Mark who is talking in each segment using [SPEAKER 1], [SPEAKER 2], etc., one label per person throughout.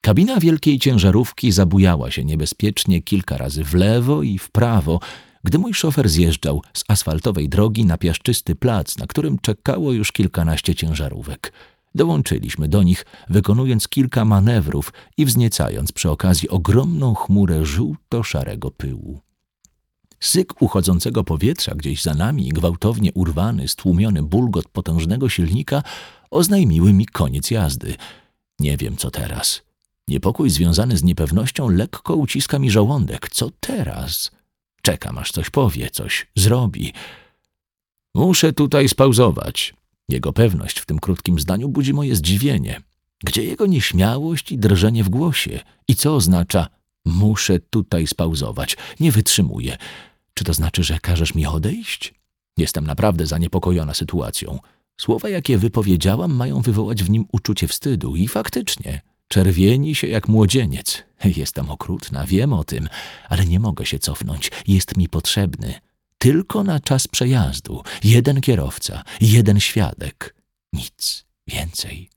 [SPEAKER 1] Kabina wielkiej ciężarówki zabujała się niebezpiecznie kilka razy w lewo i w prawo, gdy mój szofer zjeżdżał z asfaltowej drogi na piaszczysty plac, na którym czekało już kilkanaście ciężarówek. Dołączyliśmy do nich, wykonując kilka manewrów i wzniecając przy okazji ogromną chmurę żółto-szarego pyłu. Syk uchodzącego powietrza gdzieś za nami gwałtownie urwany, stłumiony bulgot potężnego silnika oznajmiły mi koniec jazdy. Nie wiem, co teraz. Niepokój związany z niepewnością lekko uciska mi żołądek. Co teraz? Czekam, aż coś powie, coś zrobi. Muszę tutaj spauzować. Jego pewność w tym krótkim zdaniu budzi moje zdziwienie. Gdzie jego nieśmiałość i drżenie w głosie? I co oznacza muszę tutaj spauzować? Nie wytrzymuję. Czy to znaczy, że każesz mi odejść? Jestem naprawdę zaniepokojona sytuacją. Słowa, jakie wypowiedziałam, mają wywołać w nim uczucie wstydu i faktycznie czerwieni się jak młodzieniec. Jestem okrutna, wiem o tym, ale nie mogę się cofnąć. Jest mi potrzebny. Tylko na czas przejazdu. Jeden kierowca, jeden świadek. Nic więcej.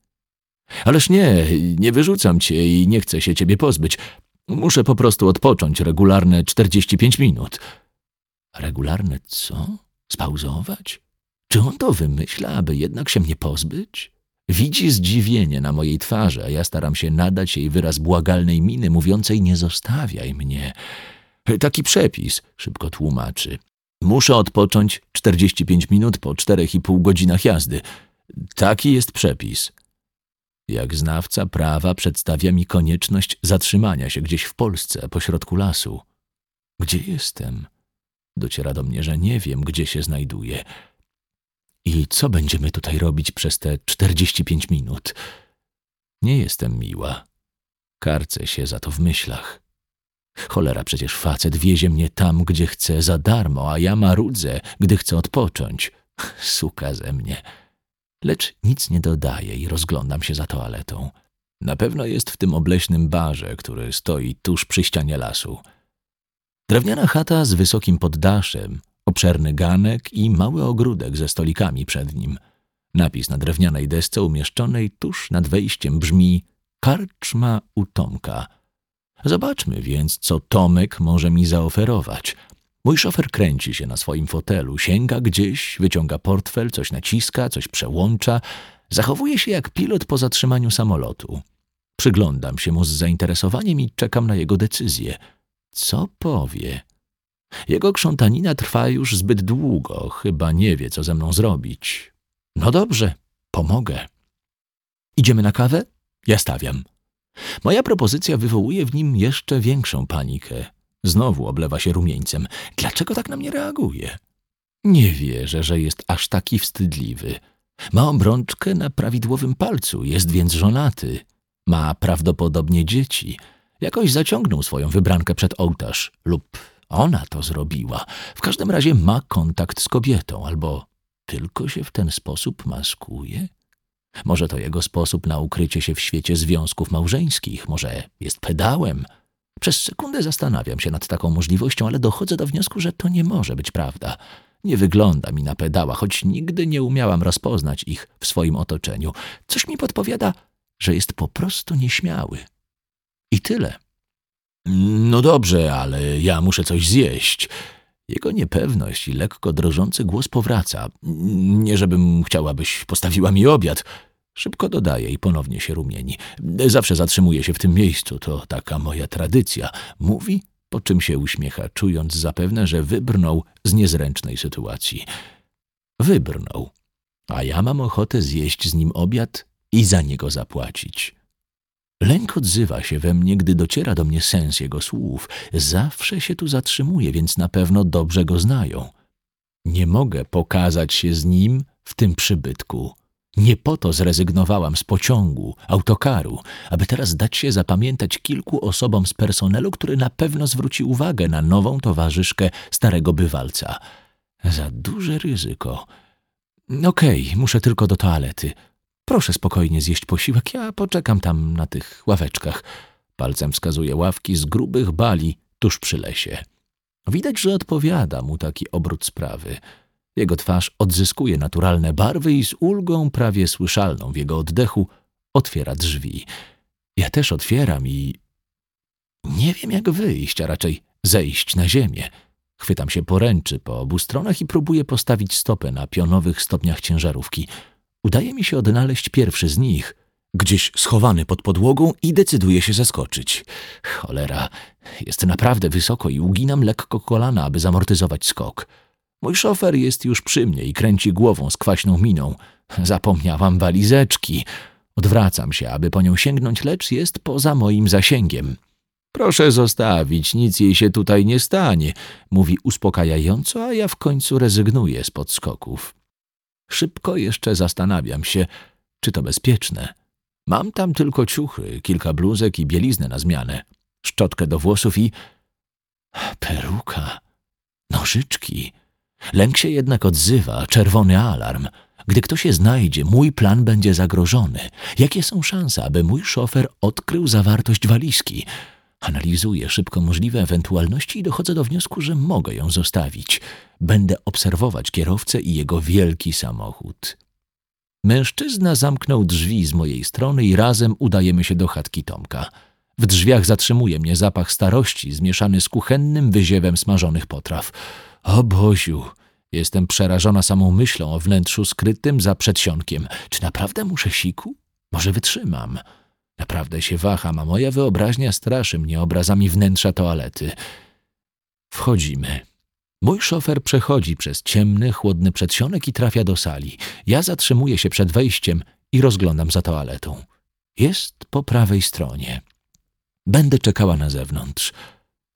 [SPEAKER 1] Ależ nie, nie wyrzucam cię i nie chcę się ciebie pozbyć. Muszę po prostu odpocząć regularne 45 minut. Regularne co? Spauzować? Czy on to wymyśla, aby jednak się mnie pozbyć? Widzi zdziwienie na mojej twarzy, a ja staram się nadać jej wyraz błagalnej miny, mówiącej nie zostawiaj mnie. Taki przepis, szybko tłumaczy. Muszę odpocząć 45 minut po 4,5 godzinach jazdy. Taki jest przepis. Jak znawca prawa przedstawia mi konieczność zatrzymania się gdzieś w Polsce, pośrodku lasu. Gdzie jestem? Dociera do mnie, że nie wiem, gdzie się znajduję. I co będziemy tutaj robić przez te 45 minut? Nie jestem miła. Karcę się za to w myślach. Cholera, przecież facet wiezie mnie tam, gdzie chce za darmo, a ja marudzę, gdy chcę odpocząć. Suka ze mnie. Lecz nic nie dodaję i rozglądam się za toaletą. Na pewno jest w tym obleśnym barze, który stoi tuż przy ścianie lasu. Drewniana chata z wysokim poddaszem, obszerny ganek i mały ogródek ze stolikami przed nim. Napis na drewnianej desce umieszczonej tuż nad wejściem brzmi Karczma u Tomka. Zobaczmy więc, co Tomek może mi zaoferować. Mój szofer kręci się na swoim fotelu, sięga gdzieś, wyciąga portfel, coś naciska, coś przełącza. Zachowuje się jak pilot po zatrzymaniu samolotu. Przyglądam się mu z zainteresowaniem i czekam na jego decyzję. Co powie? Jego krzątanina trwa już zbyt długo, chyba nie wie, co ze mną zrobić. No dobrze, pomogę. Idziemy na kawę? Ja stawiam. Moja propozycja wywołuje w nim jeszcze większą panikę. Znowu oblewa się rumieńcem. Dlaczego tak na mnie reaguje? Nie wierzę, że jest aż taki wstydliwy. Ma obrączkę na prawidłowym palcu, jest więc żonaty. Ma prawdopodobnie dzieci. Jakoś zaciągnął swoją wybrankę przed ołtarz lub ona to zrobiła. W każdym razie ma kontakt z kobietą, albo tylko się w ten sposób maskuje? Może to jego sposób na ukrycie się w świecie związków małżeńskich, może jest pedałem. Przez sekundę zastanawiam się nad taką możliwością, ale dochodzę do wniosku, że to nie może być prawda. Nie wygląda mi na pedała, choć nigdy nie umiałam rozpoznać ich w swoim otoczeniu. Coś mi podpowiada, że jest po prostu nieśmiały. I tyle. No dobrze, ale ja muszę coś zjeść. Jego niepewność i lekko drżący głos powraca. Nie żebym chciała, byś postawiła mi obiad. Szybko dodaje i ponownie się rumieni. Zawsze zatrzymuje się w tym miejscu, to taka moja tradycja. Mówi, po czym się uśmiecha, czując zapewne, że wybrnął z niezręcznej sytuacji. Wybrnął, a ja mam ochotę zjeść z nim obiad i za niego zapłacić. Lęk odzywa się we mnie, gdy dociera do mnie sens jego słów. Zawsze się tu zatrzymuje, więc na pewno dobrze go znają. Nie mogę pokazać się z nim w tym przybytku. Nie po to zrezygnowałam z pociągu, autokaru, aby teraz dać się zapamiętać kilku osobom z personelu, który na pewno zwróci uwagę na nową towarzyszkę starego bywalca. Za duże ryzyko. Okej, okay, muszę tylko do toalety. Proszę spokojnie zjeść posiłek, ja poczekam tam na tych ławeczkach. Palcem wskazuje ławki z grubych bali tuż przy lesie. Widać, że odpowiada mu taki obrót sprawy. Jego twarz odzyskuje naturalne barwy i z ulgą prawie słyszalną w jego oddechu otwiera drzwi. Ja też otwieram i nie wiem jak wyjść, a raczej zejść na ziemię. Chwytam się poręczy po obu stronach i próbuję postawić stopę na pionowych stopniach ciężarówki. Udaje mi się odnaleźć pierwszy z nich, gdzieś schowany pod podłogą i decyduję się zaskoczyć. Cholera, jest naprawdę wysoko i uginam lekko kolana, aby zamortyzować skok. Mój szofer jest już przy mnie i kręci głową z kwaśną miną. Zapomniałam walizeczki. Odwracam się, aby po nią sięgnąć, lecz jest poza moim zasięgiem. Proszę zostawić, nic jej się tutaj nie stanie, mówi uspokajająco, a ja w końcu rezygnuję z podskoków. Szybko jeszcze zastanawiam się, czy to bezpieczne. Mam tam tylko ciuchy, kilka bluzek i bieliznę na zmianę, szczotkę do włosów i... peruka, nożyczki. Lęk się jednak odzywa, czerwony alarm. Gdy ktoś je znajdzie, mój plan będzie zagrożony. Jakie są szanse, aby mój szofer odkrył zawartość walizki? Analizuję szybko możliwe ewentualności i dochodzę do wniosku, że mogę ją zostawić. Będę obserwować kierowcę i jego wielki samochód. Mężczyzna zamknął drzwi z mojej strony i razem udajemy się do chatki Tomka. W drzwiach zatrzymuje mnie zapach starości zmieszany z kuchennym wyziewem smażonych potraw. O Boziu! Jestem przerażona samą myślą o wnętrzu skrytym za przedsionkiem. Czy naprawdę muszę siku? Może wytrzymam. Naprawdę się waham, a moja wyobraźnia straszy mnie obrazami wnętrza toalety. Wchodzimy. Mój szofer przechodzi przez ciemny, chłodny przedsionek i trafia do sali. Ja zatrzymuję się przed wejściem i rozglądam za toaletą. Jest po prawej stronie. Będę czekała na zewnątrz.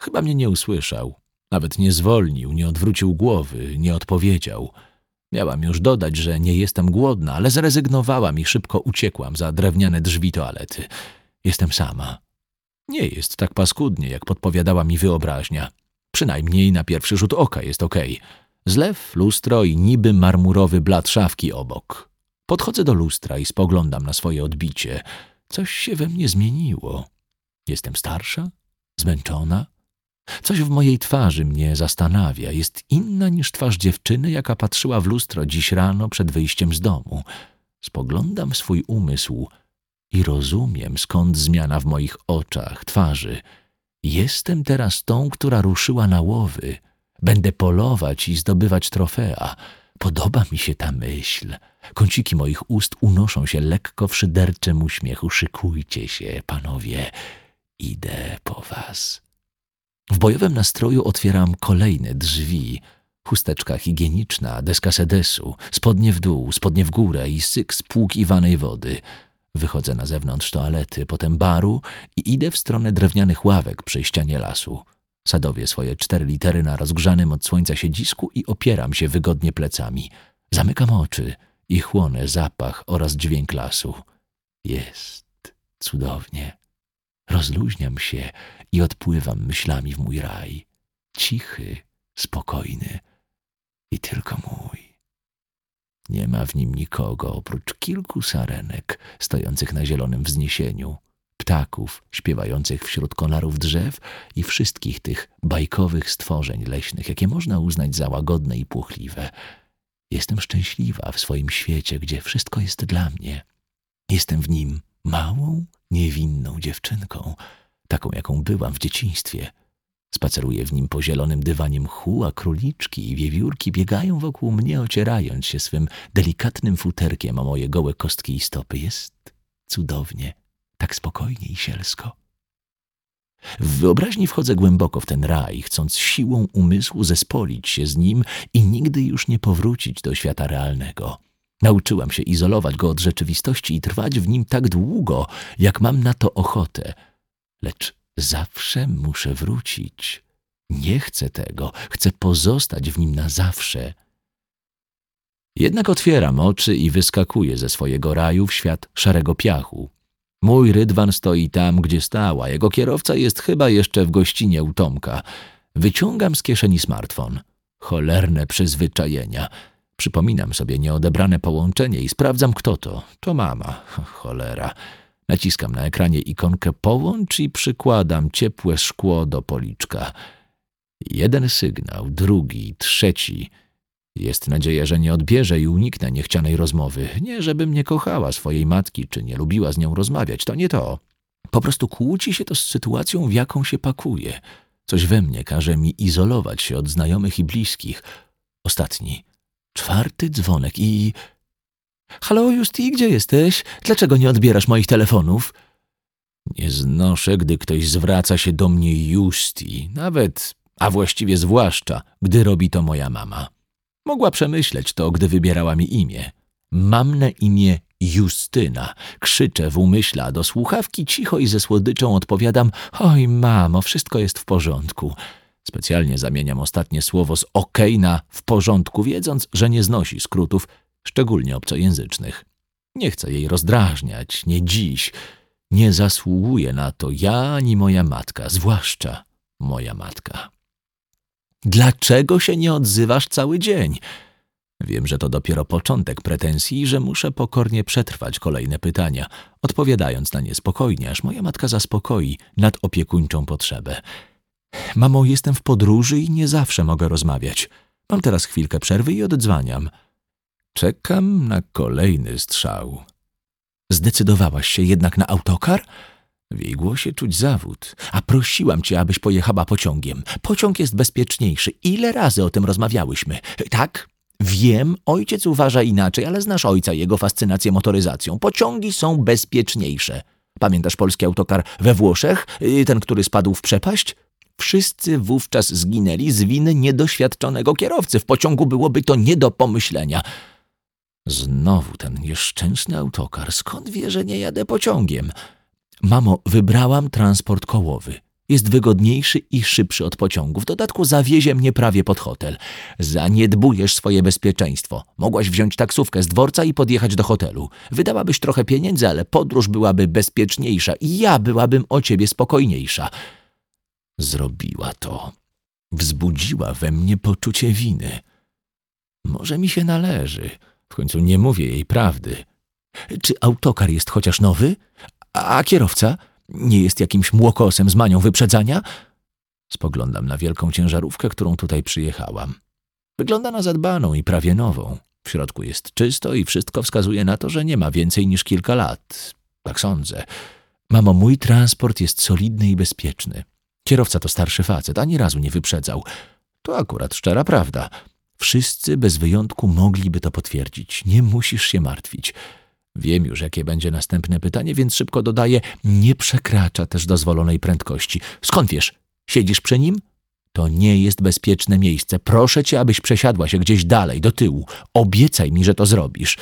[SPEAKER 1] Chyba mnie nie usłyszał. Nawet nie zwolnił, nie odwrócił głowy, nie odpowiedział. Miałam już dodać, że nie jestem głodna, ale zrezygnowałam i szybko uciekłam za drewniane drzwi toalety. Jestem sama. Nie jest tak paskudnie, jak podpowiadała mi wyobraźnia. Przynajmniej na pierwszy rzut oka jest okej. Okay. Zlew, lustro i niby marmurowy blat szafki obok. Podchodzę do lustra i spoglądam na swoje odbicie. Coś się we mnie zmieniło. Jestem starsza? Zmęczona? Coś w mojej twarzy mnie zastanawia. Jest inna niż twarz dziewczyny, jaka patrzyła w lustro dziś rano przed wyjściem z domu. Spoglądam swój umysł i rozumiem, skąd zmiana w moich oczach, twarzy. Jestem teraz tą, która ruszyła na łowy. Będę polować i zdobywać trofea. Podoba mi się ta myśl. Kąciki moich ust unoszą się lekko w szyderczym uśmiechu. Szykujcie się, panowie. Idę po was. W bojowym nastroju otwieram kolejne drzwi. Chusteczka higieniczna, deska sedesu, spodnie w dół, spodnie w górę i syk spłukiwanej wody. Wychodzę na zewnątrz toalety, potem baru i idę w stronę drewnianych ławek przy ścianie lasu. Sadowię swoje cztery litery na rozgrzanym od słońca siedzisku i opieram się wygodnie plecami. Zamykam oczy i chłonę zapach oraz dźwięk lasu. Jest cudownie. Rozluźniam się i odpływam myślami w mój raj. Cichy, spokojny i tylko mój. Nie ma w nim nikogo oprócz kilku sarenek stojących na zielonym wzniesieniu, ptaków śpiewających wśród konarów drzew i wszystkich tych bajkowych stworzeń leśnych, jakie można uznać za łagodne i płochliwe. Jestem szczęśliwa w swoim świecie, gdzie wszystko jest dla mnie. Jestem w nim małą, niewinną dziewczynką, taką jaką byłam w dzieciństwie. Spaceruję w nim po zielonym dywanie mchu, a króliczki i wiewiórki biegają wokół mnie, ocierając się swym delikatnym futerkiem o moje gołe kostki i stopy. Jest cudownie, tak spokojnie i sielsko. W wyobraźni wchodzę głęboko w ten raj, chcąc siłą umysłu zespolić się z nim i nigdy już nie powrócić do świata realnego. Nauczyłam się izolować go od rzeczywistości i trwać w nim tak długo, jak mam na to ochotę. Lecz zawsze muszę wrócić. Nie chcę tego, chcę pozostać w nim na zawsze. Jednak otwieram oczy i wyskakuję ze swojego raju w świat szarego piachu. Mój rydwan stoi tam, gdzie stała. Jego kierowca jest chyba jeszcze w gościnie u Tomka. Wyciągam z kieszeni smartfon. Cholerne przyzwyczajenia. Przypominam sobie nieodebrane połączenie i sprawdzam, kto to. To mama. Cholera. Naciskam na ekranie ikonkę połącz i przykładam ciepłe szkło do policzka. Jeden sygnał, drugi, trzeci. Jest nadzieja, że nie odbierze i uniknę niechcianej rozmowy. Nie, żebym nie kochała swojej matki, czy nie lubiła z nią rozmawiać, to nie to. Po prostu kłóci się to z sytuacją, w jaką się pakuje. Coś we mnie każe mi izolować się od znajomych i bliskich. Ostatni, czwarty dzwonek i... Halo, Justi, gdzie jesteś? Dlaczego nie odbierasz moich telefonów? Nie znoszę, gdy ktoś zwraca się do mnie Justi, nawet, a właściwie zwłaszcza, gdy robi to moja mama. Mogła przemyśleć to, gdy wybierała mi imię. Mam na imię Justyna. Krzyczę w umyśle, a do słuchawki cicho i ze słodyczą odpowiadam Oj, mamo, wszystko jest w porządku. Specjalnie zamieniam ostatnie słowo z OK na w porządku, wiedząc, że nie znosi skrótów, szczególnie obcojęzycznych. Nie chcę jej rozdrażniać, nie dziś. Nie zasługuje na to ja ani moja matka, zwłaszcza moja matka. Dlaczego się nie odzywasz cały dzień? Wiem, że to dopiero początek pretensji i że muszę pokornie przetrwać kolejne pytania, odpowiadając na nie spokojnie, aż moja matka zaspokoi nadopiekuńczą potrzebę. Mamo, jestem w podróży i nie zawsze mogę rozmawiać. Mam teraz chwilkę przerwy i oddzwaniam. Czekam na kolejny strzał. Zdecydowałaś się jednak na autokar? W jej głosie czuć zawód. A prosiłam cię, abyś pojechała pociągiem. Pociąg jest bezpieczniejszy. Ile razy o tym rozmawiałyśmy? Tak? Wiem, ojciec uważa inaczej, ale znasz ojca i jego fascynację motoryzacją. Pociągi są bezpieczniejsze. Pamiętasz polski autokar we Włoszech? Y, ten, który spadł w przepaść? Wszyscy wówczas zginęli z winy niedoświadczonego kierowcy. W pociągu byłoby to nie do pomyślenia. Znowu ten nieszczęsny autokar. Skąd wie, że nie jadę pociągiem? Mamo, wybrałam transport kołowy. Jest wygodniejszy i szybszy od pociągu. W dodatku zawiezie mnie prawie pod hotel. Zaniedbujesz swoje bezpieczeństwo. Mogłaś wziąć taksówkę z dworca i podjechać do hotelu. Wydałabyś trochę pieniędzy, ale podróż byłaby bezpieczniejsza i ja byłabym o ciebie spokojniejsza. Zrobiła to. Wzbudziła we mnie poczucie winy. Może mi się należy. W końcu nie mówię jej prawdy. Czy autokar jest chociaż nowy? A kierowca? Nie jest jakimś młokosem z manią wyprzedzania? Spoglądam na wielką ciężarówkę, którą tutaj przyjechałam. Wygląda na zadbaną i prawie nową. W środku jest czysto i wszystko wskazuje na to, że nie ma więcej niż kilka lat. Tak sądzę. Mamo, mój transport jest solidny i bezpieczny. Kierowca to starszy facet, ani razu nie wyprzedzał. To akurat szczera prawda. Wszyscy bez wyjątku mogliby to potwierdzić. Nie musisz się martwić. Wiem już, jakie będzie następne pytanie, więc szybko dodaję, nie przekracza też dozwolonej prędkości. Skąd wiesz? Siedzisz przy nim? To nie jest bezpieczne miejsce. Proszę cię, abyś przesiadła się gdzieś dalej, do tyłu. Obiecaj mi, że to zrobisz.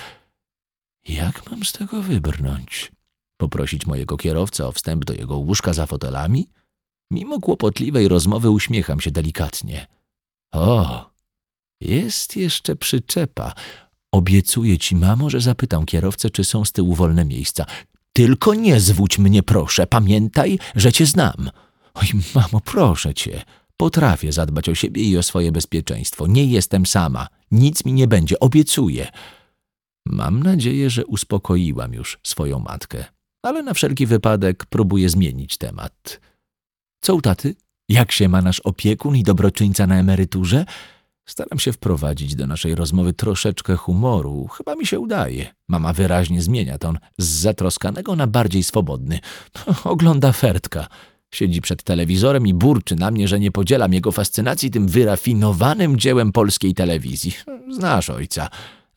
[SPEAKER 1] Jak mam z tego wybrnąć? Poprosić mojego kierowcę o wstęp do jego łóżka za fotelami? Mimo kłopotliwej rozmowy uśmiecham się delikatnie. O, jest jeszcze przyczepa. Obiecuję ci, mamo, że zapytam kierowcę, czy są z tyłu wolne miejsca. Tylko nie zwódź mnie, proszę. Pamiętaj, że cię znam. Oj, mamo, proszę cię. Potrafię zadbać o siebie i o swoje bezpieczeństwo. Nie jestem sama. Nic mi nie będzie, obiecuję. Mam nadzieję, że uspokoiłam już swoją matkę, ale na wszelki wypadek próbuję zmienić temat. Co u taty? Jak się ma nasz opiekun i dobroczyńca na emeryturze? Staram się wprowadzić do naszej rozmowy troszeczkę humoru. Chyba mi się udaje. Mama wyraźnie zmienia ton z zatroskanego na bardziej swobodny. Ogląda Fertka. Siedzi przed telewizorem i burczy na mnie, że nie podzielam jego fascynacji tym wyrafinowanym dziełem polskiej telewizji. Znasz ojca.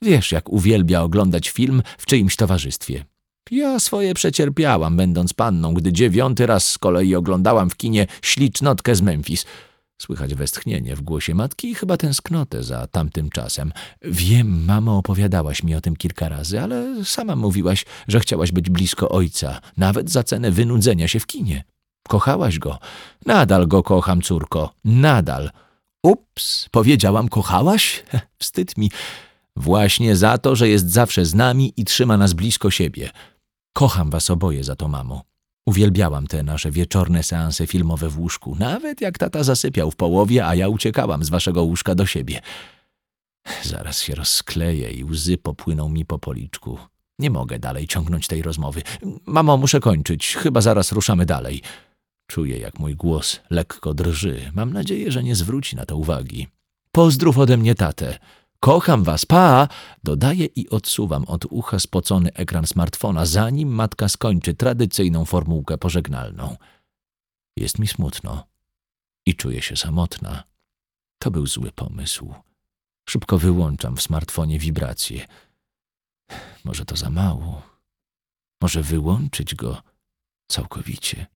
[SPEAKER 1] Wiesz, jak uwielbia oglądać film w czyimś towarzystwie. Ja swoje przecierpiałam, będąc panną, gdy dziewiąty raz z kolei oglądałam w kinie ślicznotkę z Memphis – Słychać westchnienie w głosie matki i chyba tęsknotę za tamtym czasem. Wiem, mamo, opowiadałaś mi o tym kilka razy, ale sama mówiłaś, że chciałaś być blisko ojca, nawet za cenę wynudzenia się w kinie. Kochałaś go. Nadal go kocham, córko. Nadal. Ups, powiedziałam, kochałaś? Wstyd mi. Właśnie za to, że jest zawsze z nami i trzyma nas blisko siebie. Kocham was oboje za to, mamo. Uwielbiałam te nasze wieczorne seanse filmowe w łóżku, nawet jak tata zasypiał w połowie, a ja uciekałam z waszego łóżka do siebie. Zaraz się rozkleję i łzy popłyną mi po policzku. Nie mogę dalej ciągnąć tej rozmowy. Mamo, muszę kończyć. Chyba zaraz ruszamy dalej. Czuję, jak mój głos lekko drży. Mam nadzieję, że nie zwróci na to uwagi. Pozdrów ode mnie tatę. Kocham was, pa! Dodaję i odsuwam od ucha spocony ekran smartfona, zanim matka skończy tradycyjną formułkę pożegnalną. Jest mi smutno i czuję się samotna. To był zły pomysł. Szybko wyłączam w smartfonie wibracje. Może to za mało. Może wyłączyć go całkowicie.